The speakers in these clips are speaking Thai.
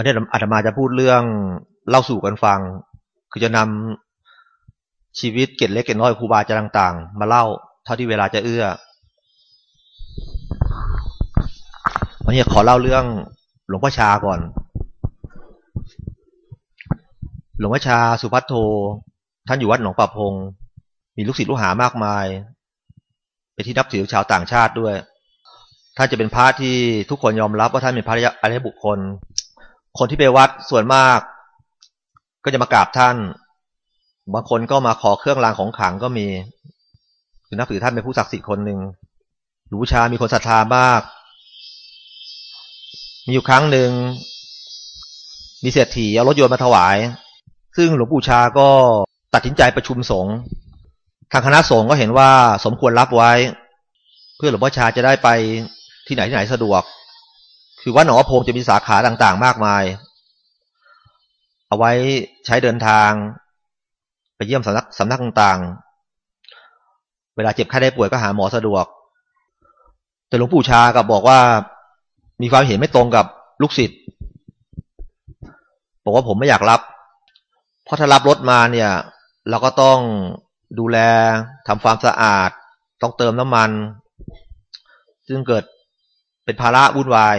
วันนี้อาตมาจะพูดเรื่องเล่าสู่กันฟัง คือจะนำชีวิตเกตเล็กเกตน้อยครูบาอาจารย์ต่าง ๆ มาเล่าเท่าที่เวลาจะเอื้อ วันนี้ขอเล่าเรื่องหลวงพ่อชาก่อน หลวงพ่อชาสุพัทโท ท่านอยู่วัดหนองป่าพง มีลูกศิษย์ลูกหามากมาย เป็นที่นับถือชาวต่างชาติด้วยท่านจะเป็นพระที่ทุกคนยอมรับว่าท่านเป็นพระอริยบุคคล คนที่ไปวัดส่วนมาก ก็จะมากราบท่าน บางคนก็มาขอเครื่องรางของขลังก็มีคือนับถือท่านเป็นผู้ศักดิ์สิทธิ์คนหนึ่งหลวงพ่ชามีคนศรัทธามาก มีอยู่ครั้งหนึ่ง มีเศรษฐีเอารถยนต์มาถวาย ซึ่งหลวงปู่ชาก็ตัดสินใจประชุมสงฆ์ทางคณะสงฆ์ก็เห็นว่าสมควรรับไว้ เพื่อหลวงพ่อชาจะได้ไปที่ไหนที่ไหนสะดวก คือวัดหนองพงจะมีสาขาต่างๆ มากมาย เอาไว้ใช้เดินทาง ไปเยี่ยมสำนักสำนักต่างๆ เวลาเจ็บไข้ได้ป่วยก็หาหมอสะดวก แต่หลวงปู่ชากับบอกว่ามีความเห็นไม่ตรงกับลูกศิษย์บอกว่าผมไม่อยากรับ เพราะถ้ารับรถมาเนี่ย เราก็ต้องดูแลทำความสะอาด ต้องเติมน้ำมัน ซึ่งเกิดเป็นภาระวุ่นวาย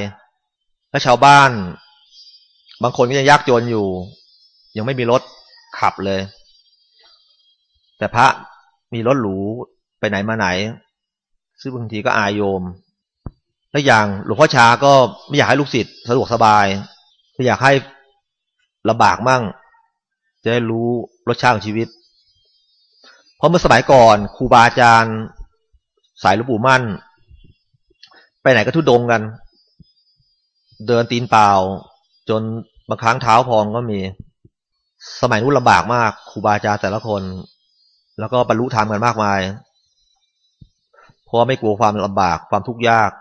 และชาวบ้าน บางคนก็ยังยากจนอยู่ ยังไม่มีรถขับเลย แต่พระมีรถหรูไปไหนมาไหน ซึ่งบางทีก็อายโยม และอย่างหลวงพ่อชาก็ไม่อยากให้ลูกศิษย์สะดวกสบายไม่อยากให้ลำบากมั่ง จะได้รู้รสชาติของชีวิต เพราะเมื่อสมัยก่อนครูบาอาจารย์ สายหลวงปู่มั่น ไปไหนก็ทุดงกัน เดินตีนเปล่า จนบางครั้งเท้าพองก็มี สมัยนู้นลำบากมากครูบาอาจารย์แต่ละคน แล้วก็บรรลุธรรมกันมากมายเพราะไม่กลัวความลำบากความทุกข์ยาก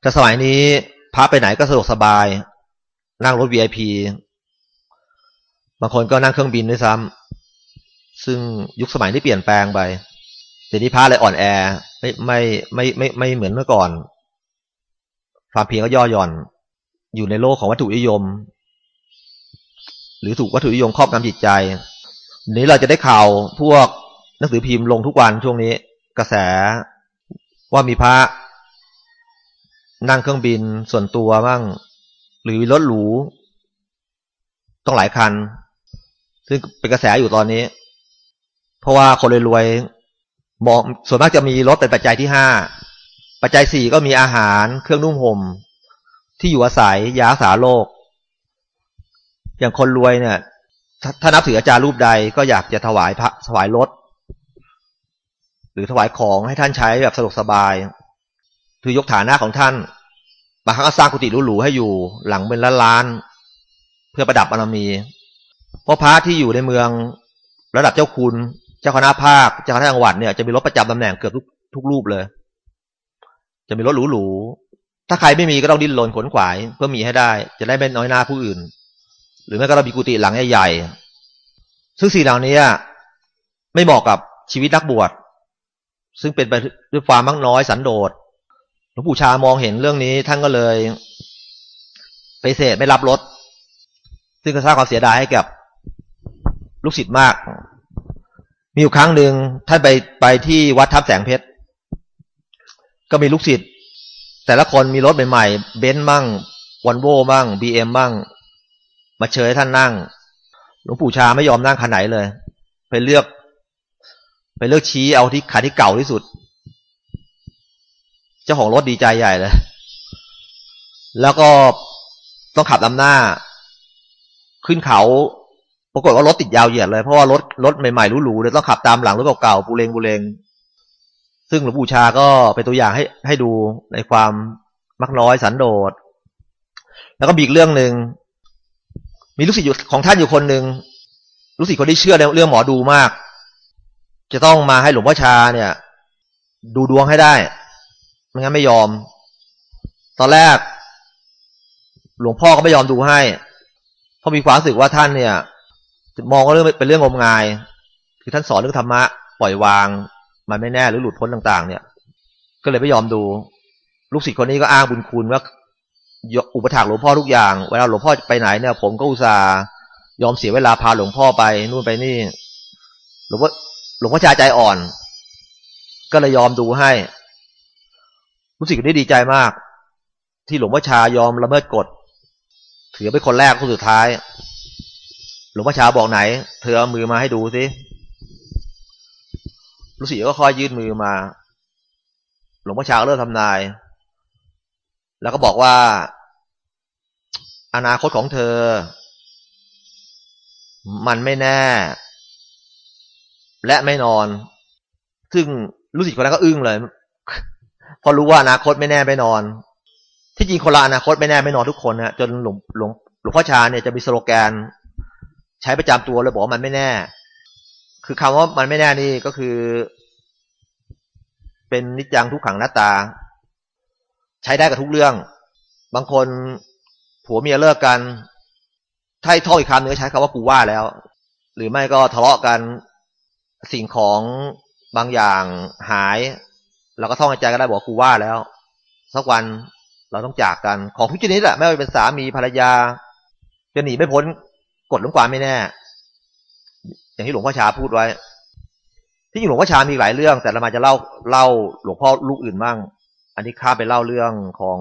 แต่สมัยนี้พระไปไหนก็สะดวกสบาย นั่งรถ VIP บางคนก็นั่งเครื่องบินด้วยซ้ำซึ่งยุคสมัยนี้เปลี่ยนแปลงไปเดี๋ยวนี้พระเลยอ่อนแอ ไม่ไม่ไม่ไม่ไม่เหมือนเมื่อก่อน ความเพียรก็ย่อหย่อน อยู่ในโลกของวัตถุนิยม หรือถูกวัตถุนิยมครอบงำจิตใจนี้เราจะได้ข่าวพวกหนังสือพิมพ์ลงทุกวันช่วงนี้ กระแสว่ามีพระ นั่งเครื่องบินส่วนตัวบ้าง หรือรถหรูต้องหลายคัน ซึ่งเป็นกระแสอยู่ตอนนี้ เพราะว่าคนรวยๆมองส่วนมากจะมีรถเป็นปัจจัยที่ห้า ปัจจัยสี่ก็มีอาหารเครื่องนุ่งห่ม ที่อยู่อาศัยยาสาโรคอย่างคนรวยเนี่ย ถ้านับถืออาจารย์รูปใดก็อยากจะถวายพระถวายรถ หรือถวายของให้ท่านใช้แบบสะดวกสบายคือยกฐานะของท่านบางครั้งก็สร้างกุฏิหรูๆให้อยู่ หลังเป็นล้านเพื่อประดับบารมี เพราะพระที่อยู่ในเมืองระดับเจ้าคุณ เจ้าคณะภาค เจ้าคณะจังหวัดเนี่ยจะมีรถประจำตำแหน่งเกือบทุกทุกรูปเลย จะมีรถหรูๆถ้าใครไม่มีก็ต้องดิ้นรนขนขวายเพื่อมีให้ได้ จะได้ไม่น้อยหน้าผู้อื่น หรือแม้ก็เรามีกุฏิหลังใหญ่ๆซึ่งสิ่งเหล่านี้ไม่เหมาะกับชีวิตนักบวชซึ่งเป็นไปด้วยความมั่งน้อยสันโดษหลวงปู่ชามองเห็นเรื่องนี้ท่านก็เลย ไปเสดไม่รับรถ ซึ่งก็สร้างความเสียดายให้กับลูกศิษย์มาก มีอยู่ครั้งหนึ่งท่านไปไปที่วัดทับแสงเพชร ก็มีลูกศิษย์แต่ละคนมีรถใหม่ๆเบนซ์มั่งวันโว่มั่งบีเอ็มมั่ง มาเชิญท่านนั่ง หลวงปู่ชาไม่ยอมนั่งคันไหนเลย ไปเลือก ไปเลือกชี้เอาที่ขาที่เก่าที่สุด เจ้าของรถดีใจใหญ่เลย แล้วก็ต้องขับลำหน้า ขึ้นเขาปรากฏว่ารถติดยาวเหยียดเลย เพราะว่ารถรถใหม่ๆหรูๆเลยต้องขับตามหลังรถเก่าๆปูเลงปูเลง ซึ่งหลวงปู่ชาก็เป็นตัวอย่างให้ให้ดูในความมักน้อยสันโดษ แล้วก็มีอีกเรื่องหนึ่งมีลูกศิษย์ของท่านอยู่คนหนึ่งลูกศิษย์คนที่เชื่อในเรื่องหมอดูมาก จะต้องมาให้หลวงพ่อชาเนี่ย ดูดวงให้ได้ไม่งั้นไม่ยอม ตอนแรก หลวงพ่อก็ไม่ยอมดูให้ เพราะมีความรู้สึกว่าท่านเนี่ยมองว่าเรื่องเป็นเรื่องงมงาย คือท่านสอนเรื่องธรรมะปล่อยวาง มันไม่แน่หรือหลุดพ้นต่าง ๆ เนี่ย ก็เลยไม่ยอมดู ลูกศิษย์คนนี้ก็อ้างบุญคุณว่าอุปถัมภ์หลวงพ่อทุกอย่าง เวลาหลวงพ่อไปไหนเนี่ย ผมก็อุตส่าห์ยอมเสียเวลาพาหลวงพ่อไปนู่นไปนี่ หลวงพ่อหลวงพ่อชาใจอ่อน ก็เลยยอมดูให้รู้สึกได้ดีใจมาก ที่หลวงพ่อชายอมละเมิดกฎถือเป็นคนแรกคนสุดท้าย หลวงพ่อชาบอกไหน เธอเอามือมาให้ดูสิ รู้สึกก็ค่อยยื่นมือมา หลวงพ่อชาเริ่มทำนาย แล้วก็บอกว่า อนาคตของเธอ มันไม่แน่ และไม่นอน ซึ่งรู้สึกคนนั้นก็อึ้งเลย พอรู้ว่าอนาคตไม่แน่ไม่นอน ที่จริงคนละอนาคตไม่แน่ไม่นอนทุกคนนะจนหลวงหลวงหลวงพ่อชาเนี่ยจะมีสโลแกน ใช้ประจำตัวเลยบอกว่ามันไม่แน่ คือคำว่ามันไม่แน่นี่ก็คือ เป็นนิจจังทุกขังหน้าตา ใช้ได้กับทุกเรื่อง บางคนผัวเมียเลิกกันถ้าท่ออีกคำนึงใช้คำว่ากูว่าแล้ว หรือไม่ก็ทะเลาะกันสิ่งของบางอย่างหายเราก็ท่องใจก็ได้บอกกูว่าแล้ว สักวันเราต้องจากกันของทุกชนิดแหละไม่ว่าเป็นสามีภรรยา จะหนีไม่พ้นกฎลวงความไม่แน่ อย่างที่หลวงพ่อชาพูดไว้ ที่จริงหลวงพ่อชามีหลายเรื่อง แต่เรามาจะเล่าเล่าหลวงพ่อลูกอื่นบ้าง อันนี้ข้าไปเล่าเรื่องของ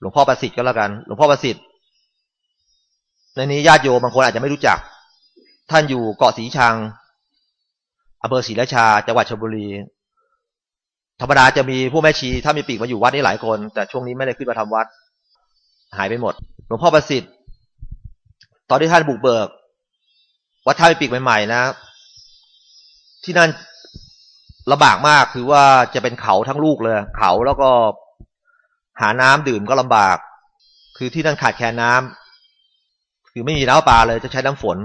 หลวงพ่อประสิทธิ์ก็แล้วกัน หลวงพ่อประสิทธิ์ในนี้ญาติโยมบางคนอาจจะไม่รู้จัก ท่านอยู่เกาะสีชังอำเภอศรีราชาจังหวัดชลบุรี ธรรมดาจะมีผู้แม่ชี ถ้ามีปีกมาอยู่วัดนี้หลายคน แต่ช่วงนี้ไม่ได้ขึ้นมาทำวัด หายไปหมด หลวงพ่อประสิทธิ์ ตอนที่ท่านบุกเบิก วัดท่าปีกใหม่ๆนะ ที่นั่นลำบากมากคือว่าจะเป็นเขาทั้งลูกเลย เขาแล้วก็หาน้ำดื่มก็ลำบาก คือที่นั่นขาดแคลนน้ำคือไม่มีน้ำปลาเลยจะใช้น้ำฝน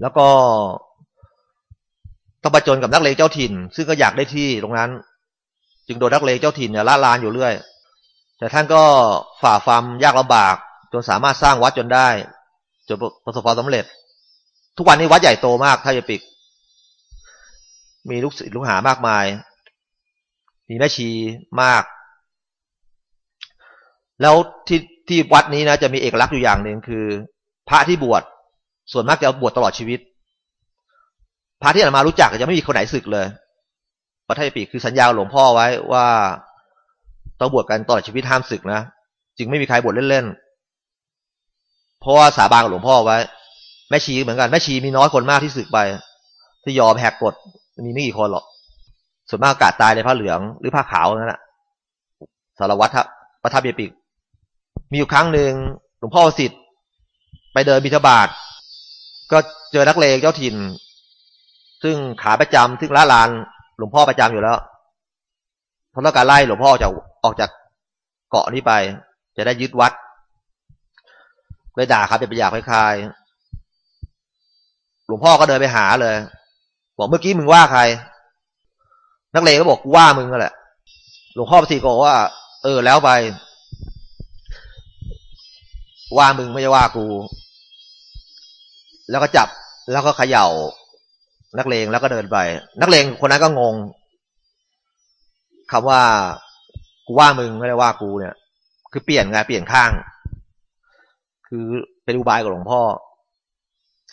แล้วก็ต้องประจนกับนักเลงเจ้าถิ่น ซึ่งก็อยากได้ที่ตรงนั้น จึงโดนนักเลงเจ้าถิ่นเนี่ยล่าลานอยู่เรื่อย แต่ท่านก็ฝ่าฟัมยากลำบากจนสามารถสร้างวัดจนได้ จนประสบความสำเร็จ ทุกวันนี้วัดใหญ่โตมากท่ายปิก มีลูกศิษย์ลูกหามากมาย มีแม่ชีมาก แล้วที่ที่วัดนี้นะจะมีเอกลักษณ์อยู่อย่างหนึ่งคือ พระที่บวชส่วนมากจะบวชตลอดชีวิต พระที่อามารู้จักจะไม่มีคนไหนศึกเลยพระไทยปีคือสัญญาหลวงพ่อไว้ว่าต้องบวชกันตลอดชีวิตห้ามศึกนะ จึงไม่มีใครบวชเล่นๆ เพราะว่าสาบานกับหลวงพ่อไว้ แม่ชีเหมือนกัน แม่ชีมีน้อยคนมากที่ศึกไป ที่ยอมแหกกฎมีไม่กี่คนหรอก ส่วนมากกาดตายในผ้าเหลืองหรือผ้าขาวนั่นแหละสารวัตรประทับเยปิก มีอยู่ครั้งหนึ่งหลวงพ่อสิทธิ์ไปเดินบิณฑบาตก็เจอนักเลงเจ้าถิ่น ซึ่งขาประจำซึ่งละลานหลวงพ่อประจำอยู่แล้วเพราะต้องการไล่หลวงพ่อจะออกจากเกาะนี้ไป จะได้ยึดวัด เลยด่าครับเป็นประหยาคล้ายๆหลวงพ่อก็เดินไปหาเลยบอกเมื่อกี้มึงว่าใคร นักเลงก็บอกกูว่ามึงก็แหละ หลวงพ่อปฏิก็บอกว่า เออแล้วไป ว่ามึงไม่ใช่ว่ากู แล้วก็จับแล้วก็เขย่า นักเลงแล้วก็เดินไป นักเลงคนนั้นก็งงคำว่ากูว่ามึงไม่ได้ว่ากูเนี่ย คือเปลี่ยนไงเปลี่ยนข้าง คือเป็นอุบายกับหลวงพ่อ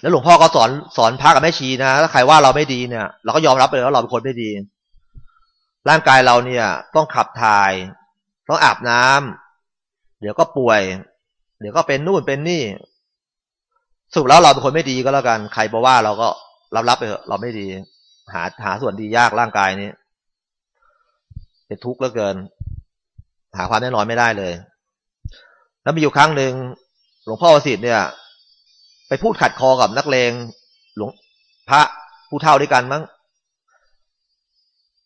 แล้วหลวงพ่อก็สอนสอนพระกับแม่ชีนะถ้าใครว่าเราไม่ดีเนี่ย เราก็ยอมรับไปเลยว่าเราเป็นคนไม่ดี ร่างกายเราเนี่ย ต้องขับถ่าย ต้องอาบน้ำเดี๋ยวก็ป่วย เดี๋ยวก็เป็นนู่นเป็นนี่สุดแล้วเราเป็นคนไม่ดีก็แล้วกัน ใครบอกว่าเราก็รับรับไปเถอะเราไม่ดี หาหาส่วนดียากร่างกายนี้เป็นทุกข์เหลือเกิน หาความแน่นอนไม่ได้เลย แล้วมีอยู่ครั้งหนึ่ง ลวงพ่อวสิทธิ์เนี่ย ไปพูดขัดคอกับนักเลงหลวงพระผู้เท่าด้วยกันมั้ง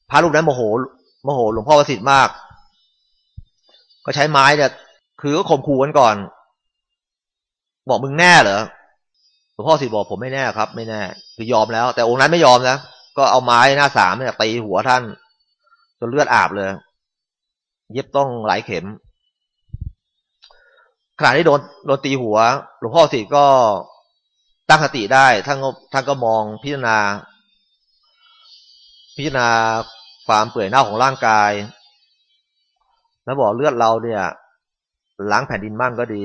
พระรูปนั้นโมโหโมโหหลวงพ่อประสิทธิ์มาก ก็ใช้ไม้เนี่ยคือก็ข่มขู่กันก่อน บอกมึงแน่เหรอหลวงพ่อสิทธิ์บอกผมไม่แน่ครับ ไม่แน่ คือยอมแล้ว แต่องค์นั้นไม่ยอมนะก็เอาไม้หน้าสามเนี่ยตีหัวท่าน จนเลือดอาบเลย เย็บต้องหลายเข็ม ณะที่โดนโดนตีหัว หลวงพ่อสิก็ตั้งสติได้ท่านก็ท่านก็มองพิจารณา พิจารณาความเปื่อยเน่าของร่างกาย แล้วบอกเลือดเราเนี่ยล้างแผ่นดินมั่งก็ดี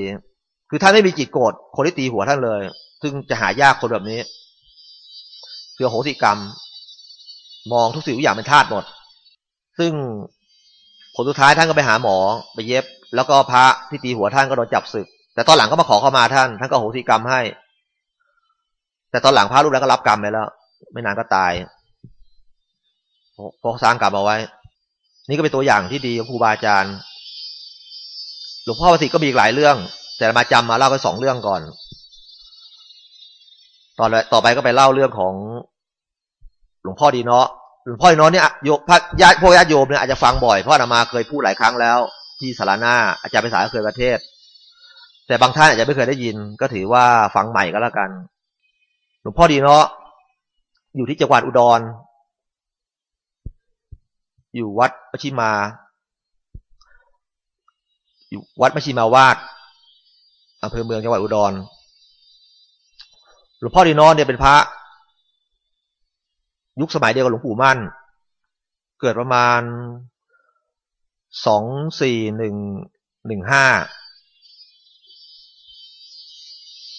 คือท่านไม่มีจิตโกรธคนที่ตีหัวท่านเลย ซึ่งจะหายากคนแบบนี้คือโหสิกรรม มองทุกสิ่งทุกอย่างเป็นธาตุหมด ซึ่งผลสุดท้ายท่านก็ไปหาหมอไปเย็บ แล้วก็พระที่ตีหัวท่านก็โดนจับศึก แต่ตอนหลังก็มาขอเข้ามาท่าน ท่านก็โหสิกรรมให้ แต่ตอนหลังพระรูปแล้วก็รับกรรมไปแล้ว ไม่นานก็ตายพกสร้างกรรมเอาไว้ นี่ก็เป็นตัวอย่างที่ดีของครูบาอาจารย์ หลวงพ่อประสิทธิ์ก็มีอีกหลายเรื่อง แต่มาจำมาเล่าไปสองเรื่องก่อนตอนต่อไปก็ไปเล่าเรื่องของหลวงพ่อดีเนาะหลวงพ่อดีเนาะเนี่ยโยพระญาติพวกญาติโยมเนี่ยอาจจะฟังบ่อยเพราะอามาเคยพูดหลายครั้งแล้ว ที่สารนาอาจารย์ไปสายเคยประเทศ แต่บางท่านอาจจะไม่เคยได้ยิน ก็ถือว่าฟังใหม่ก็แล้วกันหลวงพ่อดีเนาะอยู่ที่จังหวัดอุดร อยู่วัดมชิมา อยู่วัดมชิมาวาดอำเภอเมืองจังหวัดอุดรหลวงพ่อดีนอนเนี่ยเป็นพระ ยุคสมัยเดียวกับหลวงปู่มั่น เกิดประมาณ สองสี่หนึ่งหนึ่งห้า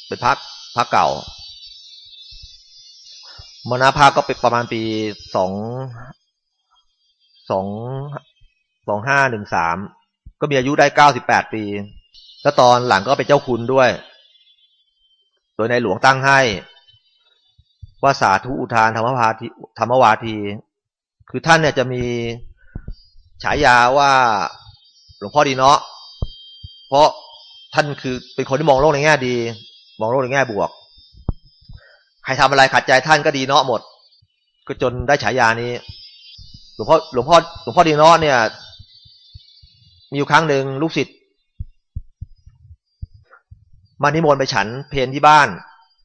เป็นพักพักเก่ามนาภาก็เป็นประมาณปีสองสองสองห้าหนึ่งสามก็มีอายุได้เก้าสิบแปดปี แล้วตอนหลังก็เป็นเจ้าคุณด้วย โดยในหลวงตั้งให้ ว่าสาธุอุทานธรรมวาทีธรรมวาที คือท่านเนี่ยจะมี ฉายาว่าหลวงพ่อดีเนาะเพราะท่านคือเป็นคนที่มองโลกในแง่ดี มองโลกในแง่บวก ใครทำอะไรขัดใจท่านก็ดีเนาะหมด ก็จนได้ฉายานี้ หลวงพ่อหลวงพ่อหลวงพ่อดีเนาะเนี่ย มีอยู่ครั้งหนึ่งลูกศิษย์มานิมนต์ไปฉันเพนที่บ้าน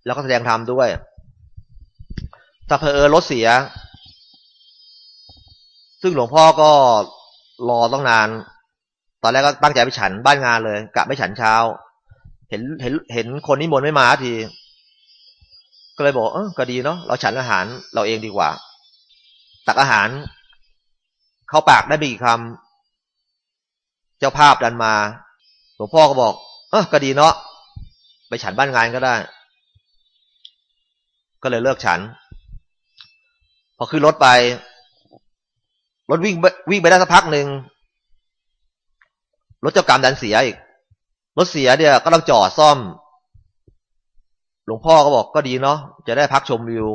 แล้วก็แสดงธรรมด้วยแต่เพอเออรถเสีย ซึ่งหลวงพ่อก็ รอต้องนาน ตอนแรกก็ตั้งใจไปฉันบ้านงานเลยกะไม่ฉันเช้า เห็นเห็นเห็นคนนิมนต์ไม่มาที ก็เลยบอกเออก็ดีเนาะเราฉันอาหารเราเองดีกว่า ตักอาหาร เข้าปากได้ไม่กี่คำเจ้าภาพดันมาหลวงพ่อก็บอก เออก็ดีเนาะไปฉันบ้านงานก็ได้ ก็เลยเลิกฉัน พอขึ้นรถไป รถวิ่งวิ่งไปได้สักพักหนึ่งรถเจ้ากรรมดันเสียอีก รถเสียเนี่ยก็ต้องจอดซ่อม หลวงพ่อก็บอกก็ดีเนาะจะได้พักชมวิว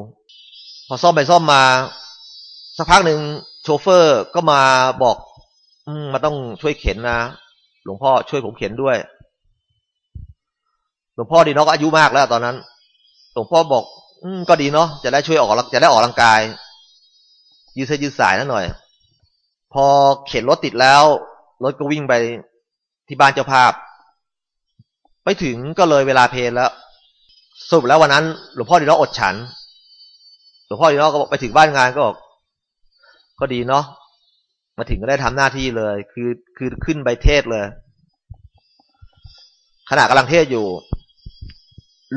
พอซ่อมไปซ่อมมา สักพักหนึ่งโชเฟอร์ก็มาบอก อืมมาต้องช่วยเข็นนะหลวงพ่อช่วยผมเข็นด้วย หลวงพ่อดีเนาะก็อายุมากแล้วตอนนั้น หลวงพ่อบอก อืมก็ดีเนาะจะได้ช่วยออกจะได้ออกกำลังกายยืดเส้นยืดสายนั่นหน่อย พอเข็นรถติดแล้ว รถก็วิ่งไปที่บ้านเจ้าภาพ ไปถึงก็เลยเวลาเพลนแล้วสรุปแล้ววันนั้นหลวงพ่อดีนาะอดฉัน หลวงพ่อดีนาะก็บอกไปถึงบ้านงานก็บอกก็ดีเนาะมาถึงก็ได้ทำหน้าที่เลย คือคือขึ้นไปเทศเลย ขณะกำลังเทศอยู่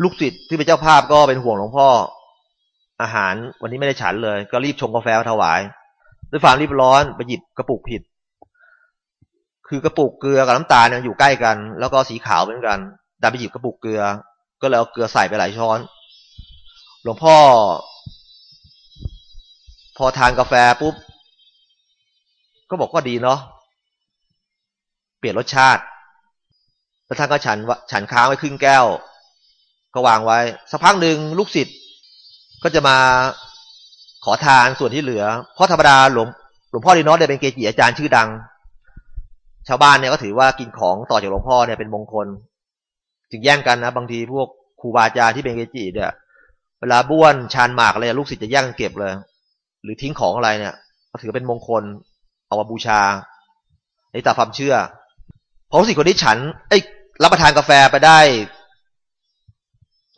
ลูกศิษย์ที่เป็นเจ้าภาพก็เป็นห่วงหลวงพ่อ อาหารวันนี้ไม่ได้ฉันเลย ก็รีบชงกาแฟถวาย ด้วยความรีบร้อนไปหยิบกระปุกผิด คือกระปุกเกลือกับน้ำตาลเนี่ยอยู่ใกล้กัน แล้วก็สีขาวเหมือนกันดันไปหยิบกระปุกเกลือ ก็เลยเอาเกลือใส่ไปหลายช้อน หลวงพ่อ พอทานกาแฟปุ๊บก็บอกว่าดีเนาะเปลี่ยนรสชาติแล้วท่านก็ฉันฉันค้างไว้ครึ่งแก้ว ก็วางไว้ สักพักหนึ่งลูกศิษย์ก็จะมา ขอทานส่วนที่เหลือ เพราะธรรมดาหลวงหลวงพ่อดีนอสเนี่ยเป็นเกจิอาจารย์ชื่อดัง ชาวบ้านเนี่ยก็ถือว่ากินของต่อจากหลวงพ่อเนี่ยเป็นมงคล จึงแย่งกันนะบางทีพวกครูบาอาจารย์ที่เป็นเกจิเนี่ยเวลาบ้วนชานหมากอะไรลูกศิษย์จะแย่งเก็บเลย หรือทิ้งของอะไรเนี่ยก็ถือเป็นมงคล เอามาบูชาในตามความเชื่อพอลูกศิษย์คนนี้ฉันไอ้รับประทานกาแฟไปได้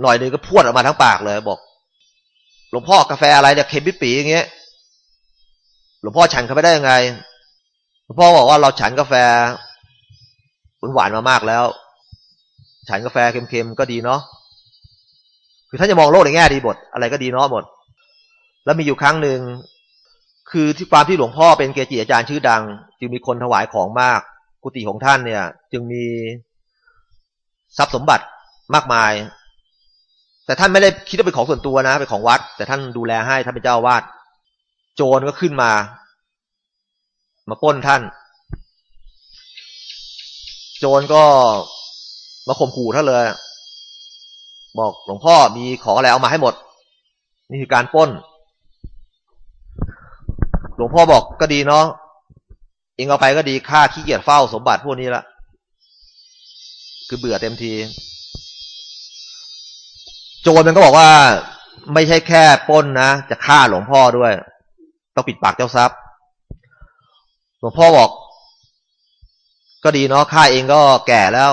หน่อยนึงก็พูดออกมาทั้งปากเลย บอก หลวงพ่อกาแฟอะไรเนี่ยเค็มปิปีอย่างเงี้ยหลวงพ่อฉันเขาไปได้ยังไงหลวงพ่อบอกว่าเราฉันกาแฟหวานมามากแล้ว ฉันกาแฟเค็มๆก็ดีเนาะคือท่านจะมองโลกในแง่ดีหมดอะไรก็ดีเนาะหมด แล้วมีอยู่ครั้งหนึ่งคือที่ความที่หลวงพ่อเป็นเกจิอาจารย์ชื่อดัง จึงมีคนถวายของมาก กุฏิของท่านเนี่ย จึงมีทรัพย์สมบัติมากมาย แต่ท่านไม่ได้คิดว่าเป็นของส่วนตัวนะเป็นของวัด แต่ท่านดูแลให้ท่านเป็นเจ้าวาด โจรก็ขึ้นมา มาป้นท่าน โจรก็มาข่มขู่ท่านเลย บอกหลวงพ่อมีของอะไรเอามาให้หมด นี่คือการป้น หลวงพ่อบอกก็ดีเนาะเองเอาไปก็ดีค่าขี้เกียจเฝ้าสมบัติพวกนี้ละคือเบื่อเต็มที โจรมันก็บอกว่าไม่ใช่แค่ป้นนะ จะฆ่าหลวงพ่อด้วย ต้องปิดปากเจ้าทรัพย์ หลวงพ่อบอก ก็ดีเนาะข้าเองก็แก่แล้ว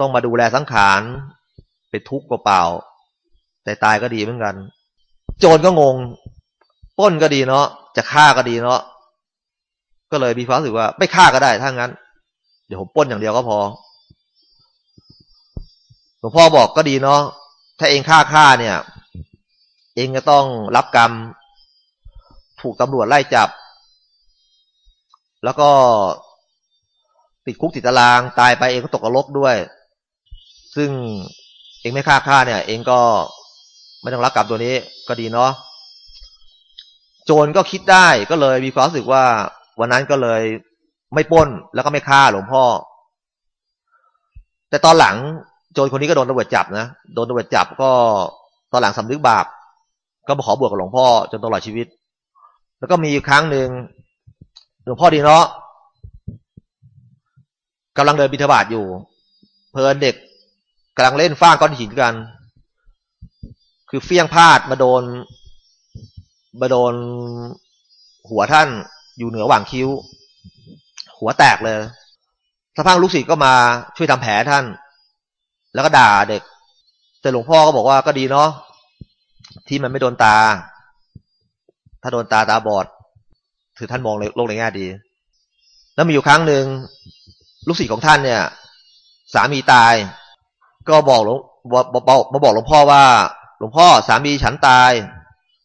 ต้องมาดูแลสังขารเป็นทุกข์เปล่าแต่ตายก็ดีเหมือนกัน โจรก็งง ป้นก็ดีเนาะจะฆ่าก็ดีเนาะก็เลยมีความรู้สึกว่า ไม่ฆ่าก็ได้ถ้างั้น เดี๋ยวผมป้นอย่างเดียวก็พอหลวงพ่อบอกก็ดีเนาะ ถ้าเองฆ่าฆ่าเนี่ย เองก็ต้องรับกรรม ถูกตำรวจไล่จับ แล้วก็ติดคุกติดตารางตายไปเองก็ตกนรกด้วย ซึ่งเองไม่ฆ่าฆ่าเนี่ย เองก็ไม่ต้องรับกรรมตัวนี้ ก็ดีเนาะโจรก็คิดได้ก็เลยมีความรู้สึกว่า วันนั้นก็เลยไม่ป้นแล้วก็ไม่ฆ่าหลวงพ่อ แต่ตอนหลัง โจรคนนี้ก็โดนตำรวจจับนะ โดนตำรวจจับก็ตอนหลังสำนึกบาป ก็มาขอบวชกับหลวงพ่อจนตลอดชีวิต แล้วก็มีครั้งหนึ่งหลวงพ่อดีเนาะกำลังเดินบิณฑบาตอยู่ เพลินเด็กกำลังเล่นฟ้างก้อนหินกัน คือเฟี้ยงพลาดมาโดนมาโดนหัวท่านอยู่เหนือหว่างคิ้ว หัวแตกเลยสักพักลูกศิษย์ก็มาช่วยทำแผลท่าน แล้วก็ด่าเด็ก แต่หลวงพ่อก็บอกว่าก็ดีเนาะที่มันไม่โดนตา ถ้าโดนตาตาบอดถือท่านมองโลกในแง่ดี แล้วมีอยู่ครั้งหนึ่งลูกศิษย์ของท่านเนี่ย สามีตาย ก็บอกหลวงบอกมาบอกหลวงพ่อว่า หลวงพ่อสามีฉันตาย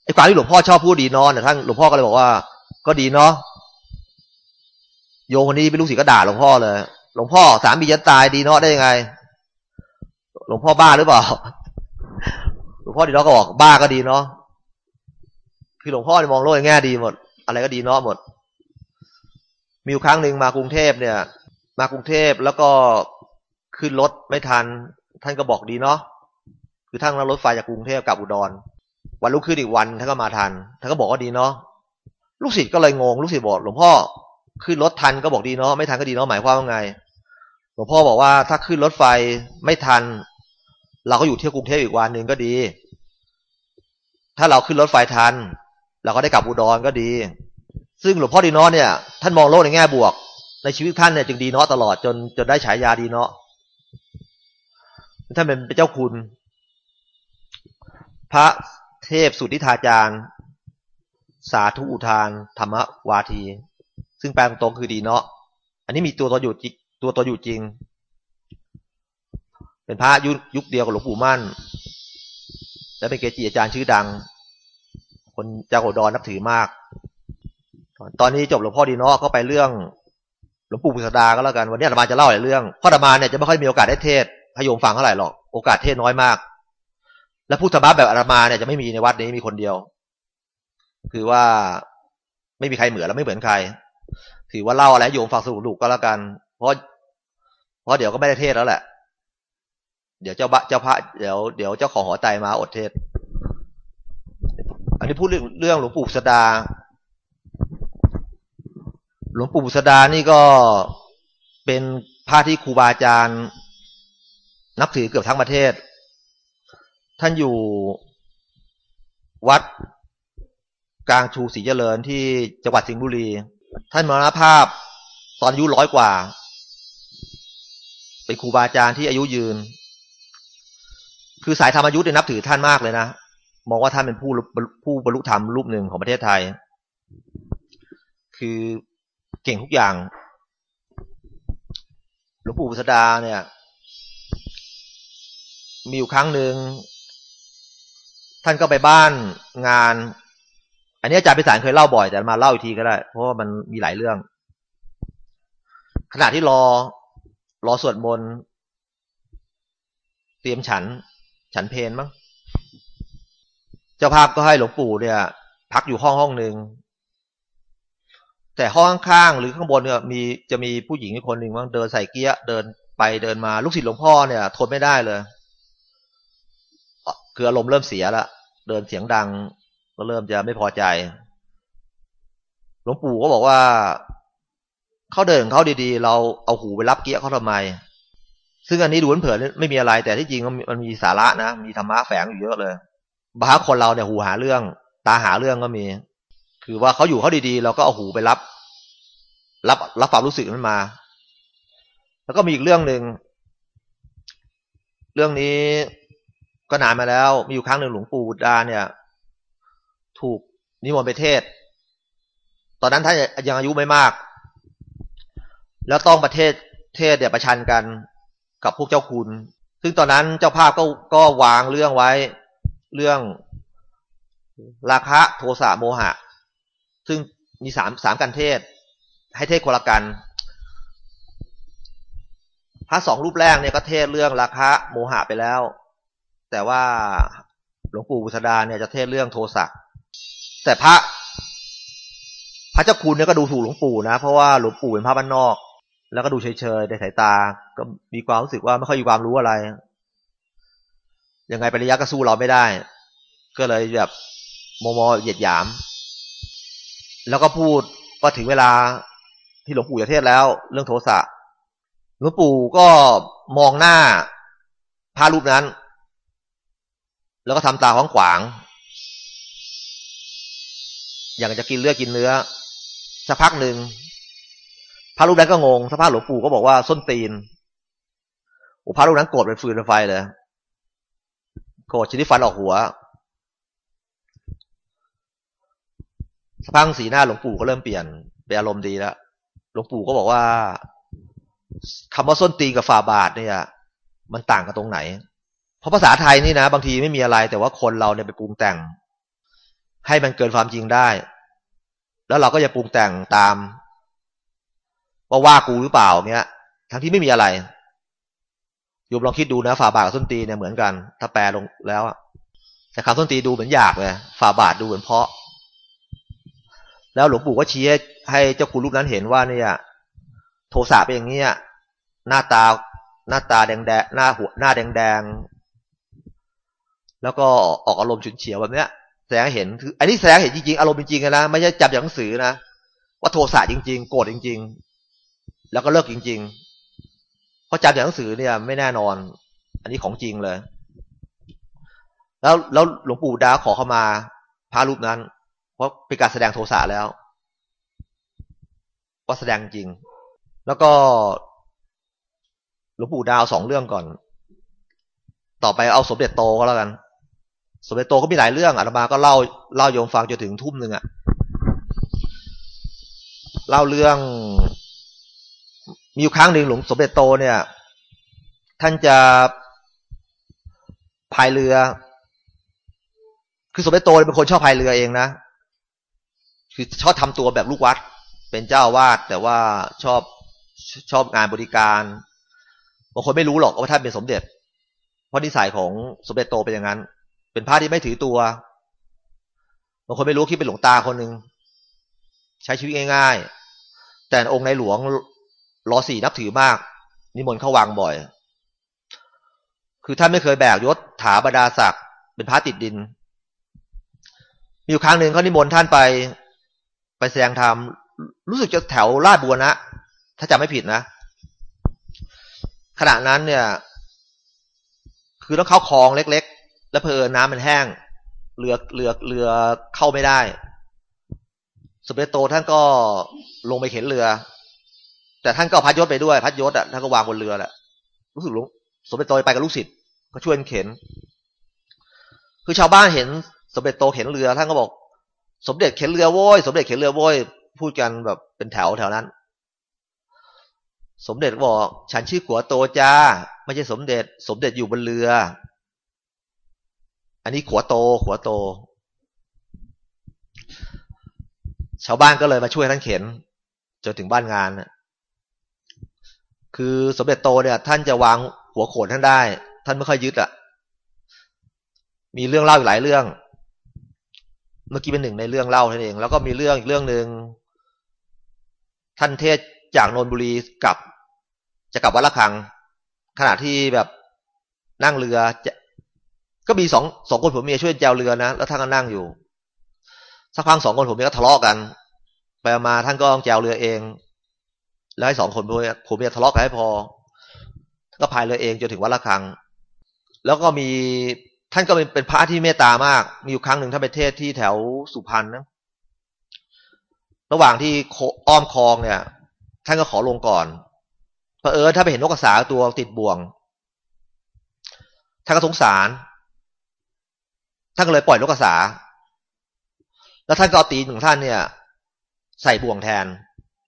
ไอ้ความที่หลวงพ่อชอบพูดดีนอนเนี่ยท่านหลวงพ่อก็เลยบอกว่า ก็ดีเนาะโยคนนี้เป็นลูกศิษย์ก็ด่าหลวงพ่อเลย หลวงพ่อสามีจะตายดีเนาะได้ยังไง หลวงพ่อบ้าหรือเปล่าหลวงพ่อดีเนาะก็บอกบ้าก็ดีเนาะคือหลวงพ่อมองโลกในแง่ดีหมด อะไรก็ดีเนาะหมด มีครั้งหนึ่งมากรุงเทพเนี่ย มากรุงเทพแล้วก็ขึ้นรถไม่ทัน ท่านก็บอกดีเนาะคือท่านนั่งรถไฟจากกรุงเทพกลับอุดร วันลุกขึ้นอีกวันท่านก็มาทันท่านก็บอกว่าดีเนาะลูกศิษย์ก็เลยงงลูกศิษย์บอกหลวงพ่อขึ้นรถทันก็บอกดีเนาะไม่ทันก็ดีเนาะหมายความว่าไง หลวงพ่อบอกว่าถ้าขึ้นรถไฟไม่ทัน เราก็อยู่เที่ยวกรุงเทพอีกวันหนึ่งก็ดี ถ้าเราขึ้นรถไฟทัน เราก็ได้กลับอุดรก็ดี ซึ่งหลวงพ่อดีเนาะเนี่ย ท่านมองโลกในแง่บวก ในชีวิตท่านเนี่ยจึงดีเนาะตลอดจนจนได้ฉายาดีเนาะท่านเป็นเจ้าคุณ พระเทพสุทธิธาจารย์ สาธุอุทานธรรมวาที ซึ่งแปลตรงคือดีเนาะอันนี้มีตัวตนอยู่ตัวตนอยู่จริง เป็นพระยุยุคเดียวกับหลวงปู่มั่น และเป็นเกจิอาจารย์ชื่อดัง คนจาโหดอนนับถือมาก ตอนนี้จบหลวงพ่อดีนาะก็ไปเรื่องหลวงปู่พุทธดาก็แล้วกัน วันนี้ธรรมาจะเล่าหลายเรื่องพ่อธรรมาเนี่ยจะไม่ค่อยมีโอกาสได้เทศพยมฟังเท่าไหร่หรอก โอกาสเทศน้อยมาก และพูดธรรมะแบบอาตมาเนี่ยจะไม่มีในวัดนี้มีคนเดียว คือว่าไม่มีใครเหมือนแล้วไม่เหมือนใคร ถือว่าเล่าอะไรโยมฟังสรุปก็แล้วกัน เพราะเพราะเดี๋ยวก็ไม่ได้เทศแล้วแหละ เดี๋ยวเจ้าบะเจ้าพระเดี๋ยวเดี๋ยวเจ้าของหอไตมาอดเทศ อันนี้พูดเรื่องเรื่องหลวงปู่สดา หลวงปู่สดานี่ก็เป็นพระที่ครูบาอาจารย์ นับถือเกือบทั้งประเทศ ท่านอยู่วัดกลางชูศรีเจริญที่จังหวัดสิงห์บุรี ท่านมรณภาพตอนอายุร้อยกว่า เป็นครูบาอาจารย์ที่อายุยืน คือสายธรรมยุทธ์นับถือท่านมากเลยนะมองว่าท่านเป็นผู้ผู้บรรลุธรรมรูปหนึ่งของประเทศไทย คือเก่งทุกอย่างหลวงปู่บุษดาเนี่ย มีอยู่ครั้งหนึ่งท่านก็ไปบ้านงาน อันนี้อาจารย์พิสารเคยเล่าบ่อย แต่มาเล่าอีกทีก็ได้ เพราะว่ามันมีหลายเรื่อง ขณะที่รอรอสวดมนต์เตรียมฉัน ฉันเพนมั้งเจ้าภาพก็ให้หลวงปู่เนี่ย พักอยู่ห้องห้องหนึ่งแต่ห้องข้างๆหรือข้างบนเนี่ยมีจะมีผู้หญิงคนหนึ่งมั้งเดินใส่เกี้ยเดินไปเดินมาลูกศิษย์หลวงพ่อเนี่ย ทนไม่ได้เลยคืออารมณ์เริ่มเสียละเดินเสียงดัง ก็เริ่มจะไม่พอใจ หลวงปู่ก็บอกว่าเขาเดินเขาดีๆ เราเอาหูไปรับเกี้ยเขาทำไม ซึ่งอันนี้ดูเผินไม่มีอะไร แต่ที่จริงมันมีสาระนะมีธรรมะแฝงอยู่เยอะเลยบางคนเราเนี่ยหูหาเรื่อง ตาหาเรื่องก็มี คือว่าเขาอยู่เขาดีๆ เราก็เอาหูไปรับ รับรับความรู้สึกนั้นมา แล้วก็มีอีกเรื่องหนึ่งเรื่องนี้ก็นานมาแล้ว มีอยู่ครั้งหนึ่งหลวงปู่ดาเนี่ย ถูกนิมนต์ไปเทศ ตอนนั้นท่านยังอายุไม่มาก แล้วต้องประเทศเทศเนี่ยประชันกัน กับพวกเจ้าคุณ ซึ่งตอนนั้นเจ้าภาพก็ก็วางเรื่องไว้ เรื่องราคะโทสะโมหะ ซึ่งมีสามสามกันเทศ ให้เทศคนละกัน พระสองรูปแรกเนี่ยก็เทศเรื่องราคะโมหะไปแล้ว แต่ว่าหลวงปู่บุษดาเนี่ยจะเทศเรื่องโทสะแต่พระพระเจ้าคุณเนี่ยก็ดูถูกหลวงปู่นะ เพราะว่าหลวงปู่เป็นพระบ้านนอก แล้วก็ดูเฉยๆในสายตา ก็มีความรู้สึกว่าไม่ค่อยมีความรู้อะไร ยังไงปริยัติก็สู้เราไม่ได้ ก็เลยแบบโมโมเหยียดหยาม แล้วก็พูดว่าถึงเวลาที่หลวงปู่จะเทศแล้ว เรื่องโทสะหลวงปู่ก็มองหน้าพระรูปนั้น แล้วก็ทำตาของขวาง อย่างจะกินเลือดกินเนื้อสักพักหนึ่ง พระรูปนั้นก็งงสภาพหลวงปู่ก็บอกว่าส้นตีนโอ้พระรูปนั้นโกรธเป็นฟืนเป็นไฟเลยโกรธชนิดฟันออกหัวสพังสีหน้าหลวงปู่ก็เริ่มเปลี่ยนเป็นอารมณ์ดีแล้วหลวงปู่ก็บอกว่าคำว่าส้นตีนกับฝ่าบาทเนี่ย มันต่างกันตรงไหน เพราะภาษาไทยนี่นะ บางทีไม่มีอะไร แต่ว่าคนเราเนี่ยไปปรุงแต่ง ให้มันเกินความจริงได้ แล้วเราก็จะปรุงแต่งตาม ว่าว่ากูหรือเปล่าเนี้ย ทั้งที่ไม่มีอะไรยมลองคิดดูนะฝ่าบาทกับส้นตีเนี่ยเหมือนกัน ถ้าแปลลงแล้วอะแต่คำส้นตีดูเหมือนหยากเลยฝ่าบาทดูเหมือนเพาะ แล้วหลวงปู่ก็ชี้ให้เจ้าคุณรูปนั้นเห็นว่าเนี่ยโทสะเป็นอย่างนี้หน้าตาหน้าตาแดงแดงหน้าหัวหน้าแดงแดงแล้วก็ออกอารมณ์ฉุนเฉียวแบบเนี้ยแสดงเห็นคืออันนี้แสดงเห็นจริงๆอารมณ์จริงๆนะไม่ใช่จับอย่างหนังสือนะว่าโทสะจริง ๆ โกรธจริงๆ แล้วก็เลิกจริง ๆ เพราะจำจากหนังสือเนี่ยไม่แน่นอน อันนี้ของจริงเลย แล้วแล้วหลวงปู่ดาขอเข้ามาพระรูปนั้น เพราะเป็นการแสดงโทสะแล้วว่าแสดงจริง แล้วก็หลวงปู่ดาวสองเรื่องก่อน ต่อไปเอาสมเด็จโตก็แล้วกัน สมเด็จโตก็มีหลายเรื่องอาตมาก็เล่าเล่าโยมฟังจนถึงทุ่มหนึ่งอะเล่าเรื่อง มีอยู่ครั้งหนึ่งหลวงสมเด็จโตเนี่ย ท่านจะพายเรือ คือสมเด็จโตเป็นคนชอบพายเรือเองนะคือชอบทำตัวแบบลูกวัด เป็นเจ้าวาดแต่ว่าชอบชอบงานบริการบางคนไม่รู้หรอกว่าท่านเป็นสมเด็จ เพราะนิสัยของสมเด็จโตเป็นอย่างนั้น เป็นพระที่ไม่ถือตัวบางคนไม่รู้คิดเป็นหลวงตาคนหนึ่งใช้ชีวิตง่าย ๆ แต่องค์ในหลวง รอสี่นับถือมาก นิมนต์เข้าวังบ่อย คือท่านไม่เคยแบกยศถาบรรดาศักดิ์เป็นพระติดดิน มีอยู่ครั้งหนึ่งเขานิมนต์ท่านไป ไปแสดงธรรมรู้สึกจะแถวลาดบัวนะ ถ้าจำไม่ผิดนะ ขณะนั้นเนี่ย คือต้องเข้าคลองเล็ก ๆ แล้วเพลินน้ำมันแห้ง เรือเรือเรือเข้าไม่ได้สมเด็จโตท่านก็ลงไปเข็นเรือ แต่ท่านก็พัดยศไปด้วย พัดยศอะท่านก็วางบนเรือแหละรู้สึกลุงสมเด็จโตไปกับลูกศิษย์ก็ช่วยเข็น คือชาวบ้านเห็นสมเด็จโตเข็นเรือท่านก็บอก สมเด็จเข็นเรือโว้ยสมเด็จเข็นเรือโว้ยพูดกันแบบเป็นแถวแถวนั้น สมเด็จบอกฉันชื่อขัวโตจ้าไม่ใช่สมเด็จ สมเด็จอยู่บนเรือ อันนี้ขัวโต ขัวโต ชาวบ้านก็เลยมาช่วยท่านเข็นจนถึงบ้านงาน คือสมเด็จโตเนี่ย ท่านจะวางหัวโขนท่านได้ ท่านไม่ค่อยยึดอะ่ะ มีเรื่องเล่าอีกหลายเรื่อง เมื่อกี้เป็นหนึ่งในเรื่องเล่าท่านเอง แล้วก็มีเรื่องอีกเรื่องหนึ่งท่านเทศจากนนบุรีกลับ จะกลับวัดละคัง ขณะที่แบบนั่งเรือจะก็มีสองสองคนผมเมียช่วยแจวเรือนะแล้วท่านก็นั่งอยู่สักพักสองคนผมเมียก็ทะเลาะกัน ไปมาท่านก็ต้องแจวเรือเอง แล้วให้สองคนผมเมียผมเมียทะเลาะกันให้พอ ก็พายเรือเองจนถึงวัดละคัง แล้วก็มีท่านก็เป็นเป็นพระที่เมตตามาก มีอยู่ครั้งหนึ่งท่านไปเทศที่แถวสุพรรณนะ ระหว่างที่อ้อมคลองเนี่ย ท่านก็ขอลงก่อนเพอเออถ้าไปเห็นนกกระสาตัวติดบ่วง ท่านก็สงสาร ท่านก็เลยปล่อยนกกระสา แล้วท่านก็เอาตีนของท่านเนี่ย ใส่บ่วงแทน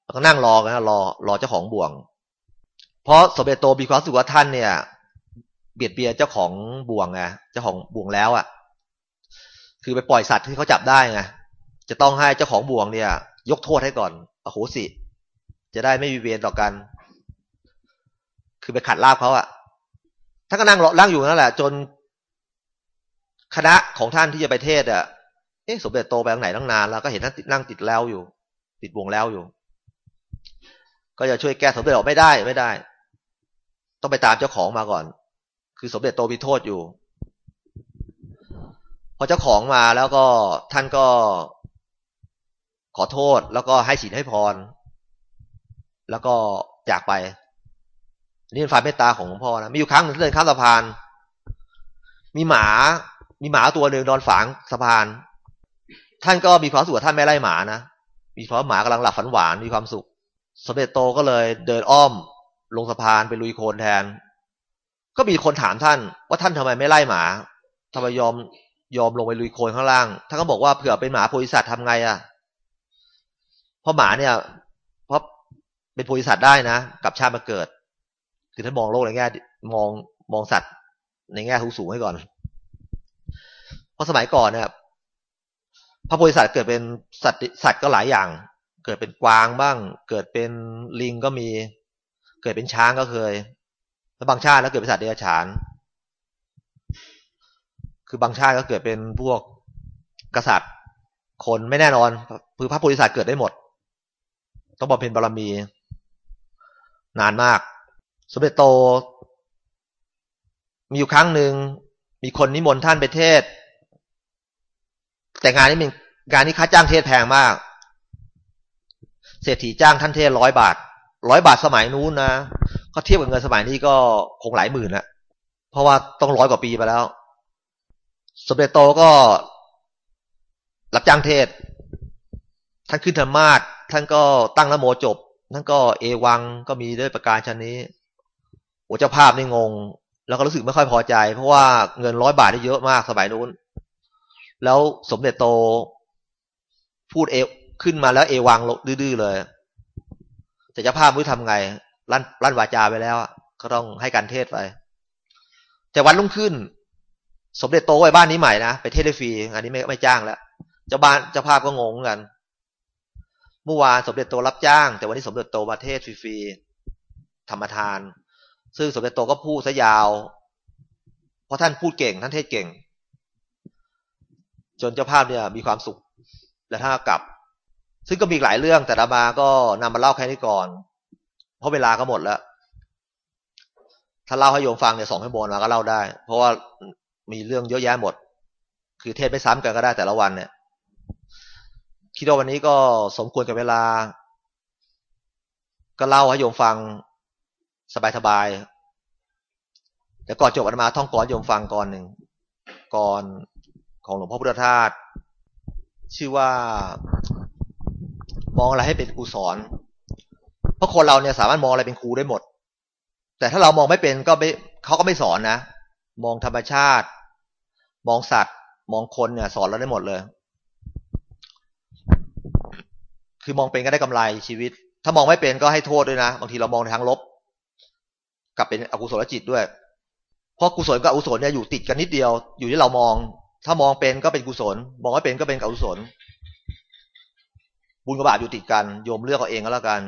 แล้วก็นั่งรอกันรอรอเจ้าของบ่วง เพราะสมเด็จโตมีความสึกว่าท่านเนี่ย เบียดเบียนเจ้าของบ่วงไงเจ้าของบ่วงแล้วอะ่ะ คือไปปล่อยสัตว์ที่เขาจับได้ไงจะต้องให้เจ้าของบ่วงเนี่ย ยกโทษให้ก่อนอโหสิ จะได้ไม่มีเวรต่อกัน คือไปขัดลาบเขาอะ่ะท่านก็นั่งนั่งอยู่นั่นแหละ จนคณะของท่านที่จะไปเทศอะเอ๊ะสมเด็จโตไปทางไหนตั้งนานแล้วก็เห็นท่านนั่งติดแล้วอยู่ ติดบ่วงแล้วอยู่ จะช่วยแก้สมเด็จบอกไม่ได้ไม่ได้ ต้องไปตามเจ้าของมาก่อน คือสมเด็จโตมีโทษอยู่ พอเจ้าของมาแล้วก็ท่านก็ขอโทษแล้วก็ให้ศีลให้พร แล้วก็จากไป นี่เป็นความเมตตาของหลวงพ่อนะมีอยู่ครั้งหนึ่งเดินข้ามสะพาน มีหมา มีหมาตัวหนึ่งนอนฝังสะพาน ท่านก็มีความสุขท่านไม่ไล่หมานะมีเพราะหมากำลังหลับฝันหวานมีความสุข สมเด็จโตก็เลยเดินอ้อม ลงสะพานไปลุยโคลนแทน ก็มีคนถามท่าน ว่าท่านทำไมไม่ไล่หมาทำไมยอมยอมลงไปลุยโคลนข้างล่าง ท่านก็บอกว่าเผื่อเป็นหมาโพธิสัตว์ทำไงอะ่ะ เพราะหมาเนี่ย เพราะเป็นโพธิสัตว์ได้นะกับชาติมาเกิด คือถ้านมองโลกในแง่มองมองสัตว์ในแง่สูงสูงให้ก่อน เพราะสมัยก่อนเนี่ยพระโพธิสัตว์เกิดเป็นสัตว์สัตว์ก็หลายอย่าง เกิดเป็นกวางบ้าง เกิดเป็นลิงก็มี เกิดเป็นช้างก็เคย แล้วบางชาติแล้วเกิดเป็นสัตว์เดรัจฉาน คือบางชาติก็เกิดเป็นพวกกษัตริย์ คนไม่แน่นอนคือพระโพธิสัตว์เกิดได้หมด ต้องบอกเป็นบารมี นานมาก สมเด็จโต มีอยู่ครั้งหนึ่งมีคนนิมนต์ท่านไปเทศ แต่งานนี้เป็นงานนี้ค่าจ้างเทศแพงมาก เศรษฐีจ้างท่านเทศร้อยบาทร้อยบาทสมัยนู้นนะก็เทียบกับเงินสมัยนี้ก็คงหลายหมื่นนะเพราะว่าต้องร้อยกว่าปีไปแล้ว สมเด็จโตก็รับจ้างเทศ ท่านขึ้นธรรมาทท่านก็ตั้งนโมจบท่านก็เอวังก็มีด้วยประการชนนี้โอ้เจ้าภาพนี่งง แล้วก็รู้สึกไม่ค่อยพอใจ เพราะว่าเงินร้อยบาทได้เยอะมากสมัยนู้น แล้วสมเด็จโตพูดเอ ขึ้นมาแล้วเอวังดื้อเลย แต่เจ้าภาพไม่ทำไงลั่นลั่นวาจาไปแล้วก็ต้องให้การเทศไป แต่วันรุ่งขึ้น สมเด็จโตไปบ้านนี้ใหม่นะไปเทศได้ฟรีอันนี้ไม่ไม่จ้างแล้วเจ้าบ้านเจ้าภาพก็งงกันเมื่อวานสมเด็จโตรับจ้าง แต่วันนี้สมเด็จโตมาเทศฟรีธรรมทาน ซึ่งสมเด็จโตก็พูดซะยาว เพราะท่านพูดเก่ง ท่านเทศเก่ง จนเจ้าภาพเนี่ยมีความสุข และท่านกลับ ซึ่งก็มีหลายเรื่องแต่ละมาก็นำมาเล่าแค่นี้ก่อน เพราะเวลาก็หมดแล้ว ถ้าเล่าให้โยมฟังเนี่ยสองชั่วโมงมาก็เล่าได้ เพราะว่ามีเรื่องเยอะแยะหมด คือเทศไม่ซ้ำกันก็ได้แต่ละวันเนี่ย คิดว่าวันนี้ก็สมควรกับเวลา ก็เล่าให้โยมฟังสบายสบายเดี๋ยวก่อนจบอาตมาท่องก่อนโยมฟังก่อนหนึ่งก่อนของหลวงพ่อพุทธทาสชื่อว่า มองอะไรให้เป็นครูสอน เพราะคนเราเนี่ยสามารถมองอะไรเป็นครูได้หมด แต่ถ้าเรามองไม่เป็นก็ไม่เขาก็ไม่สอนนะ มองธรรมชาติ มองสัตว์ มองคนเนี่ย สอนเราได้หมดเลย คือมองเป็นก็ได้กำไรชีวิต ถ้ามองไม่เป็นก็ให้โทษด้วยนะ บางทีเรามองในทางลบ กลับเป็นอกุศลจิตด้วย เพราะกุศลกับอกุศลเนี่ยอยู่ติดกันนิดเดียว อยู่ที่เรามอง ถ้ามองเป็นก็เป็นกุศล มองไม่เป็นก็เป็นอกุศล บุญกับบาปอยู่ติดกันโยมเลือกเอาเองก็แล้วกัน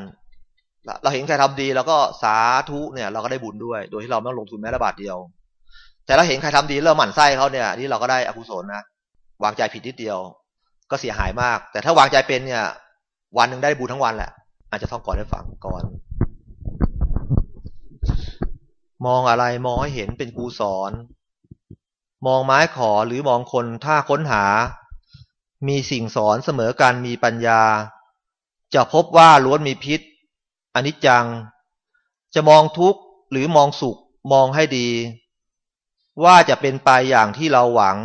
เราเห็นใครทำดีเราก็สาธุเนี่ยเราก็ได้บุญด้วย โดยที่เราไม่ต้องลงทุนแม้แต่บาทเดียว แต่เราเห็นใครทำดีเราหมั่นไส้เขาเนี่ยนี่เราก็ได้อกุศลนะวางใจผิดนิดเดียว ก็เสียหายมาก แต่ถ้าวางใจเป็นเนี่ย วันหนึ่งได้บุญทั้งวันแหละ อาจจะท่องก่อนได้ฟังก่อน มองอะไรมองให้เห็นเป็นกูสอน มองไม้ขอหรือมองคนถ้าค้นหา มีสิ่งสอนเสมอกันมีปัญญา จะพบว่าล้วนมีพิษอนิจจัง จะมองทุกข์หรือมองสุขมองให้ดี ว่าจะเป็นไปอย่างที่เราหวัง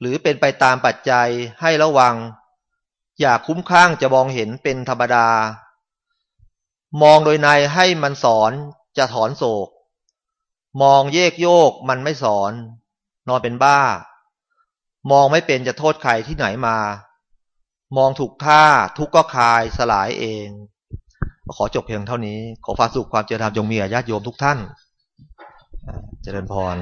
หรือเป็นไปตามปัจจัยให้ระวัง อย่าคุ้มข้างจะมองเห็นเป็นธรรมดา มองโดยในให้มันสอนจะถอนโศก มองเยกโยกมันไม่สอน นอนเป็นบ้า มองไม่เป็นจะโทษใครที่ไหนมา มองถูกท่าทุกก็คลายสลายเอง ขอจบเพียงเท่านี้ ขอความสุขความเจริญธรรมจงมีแก่ญาติโยมทุกท่าน เจริญพร